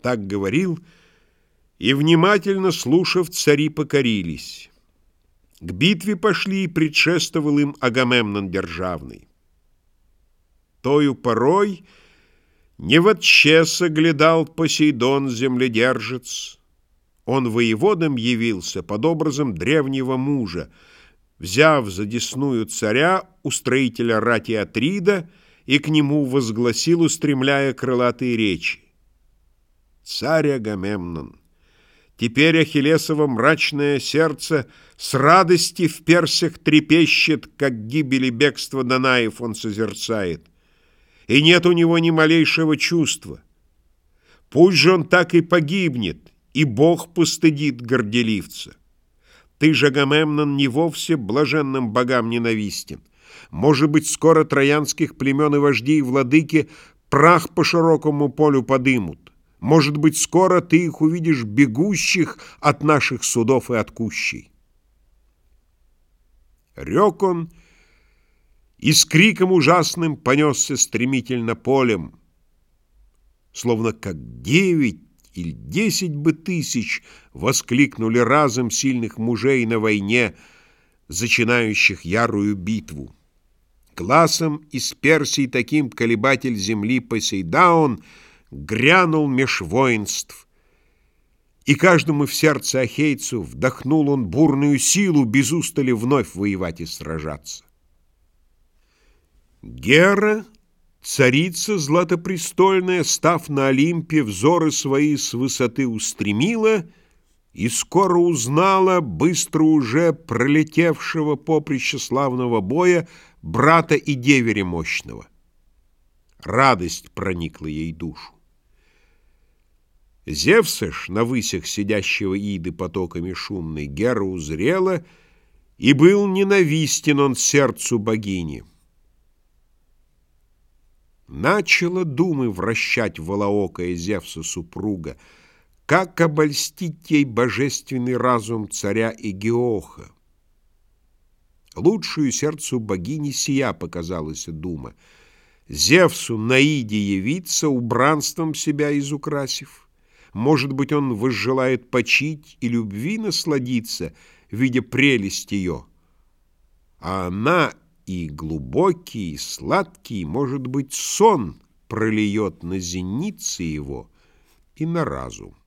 Так говорил, и, внимательно слушав, цари покорились. К битве пошли, и предшествовал им Агамемнон державный. Тою порой не в отчеса глядал Посейдон земледержец. Он воеводом явился под образом древнего мужа, взяв за десную царя, устроителя рати Атрида, и к нему возгласил, устремляя крылатые речи. Царь Агамемнон, теперь Ахиллесово мрачное сердце с радости в персях трепещет, как гибели бегства Данаев он созерцает, и нет у него ни малейшего чувства. Пусть же он так и погибнет, и Бог постыдит горделивца. Ты же, Агамемнон, не вовсе блаженным богам ненавистен. Может быть, скоро троянских племен и вождей и владыки прах по широкому полю подымут. Может быть, скоро ты их увидишь бегущих от наших судов и от кущей. Рек он, и с криком ужасным понесся стремительно полем, словно как девять или десять бы тысяч воскликнули разом сильных мужей на войне, зачинающих ярую битву. Глазом из Персии таким колебатель земли Посейдаон грянул меж воинств, и каждому в сердце ахейцу вдохнул он бурную силу без устали вновь воевать и сражаться. Гера Царица златопрестольная, став на Олимпе, взоры свои с высоты устремила и скоро узнала, быстро уже пролетевшего поприща славного боя, брата и деверя мощного. Радость проникла ей душу. Зевса ж, на высях сидящего Иды потоками шумной, Гера узрела, и был ненавистен он сердцу богини. Начала думы вращать волоокая Зевса супруга, как обольстить ей божественный разум царя Игеоха. Лучшую сердцу богини сия показалась дума. Зевсу наиде явиться, убранством себя изукрасив. Может быть, он возжелает почить и любви насладиться, видя прелесть ее. А она и глубокий, и сладкий, может быть, сон прольет на зеницы его и на разум.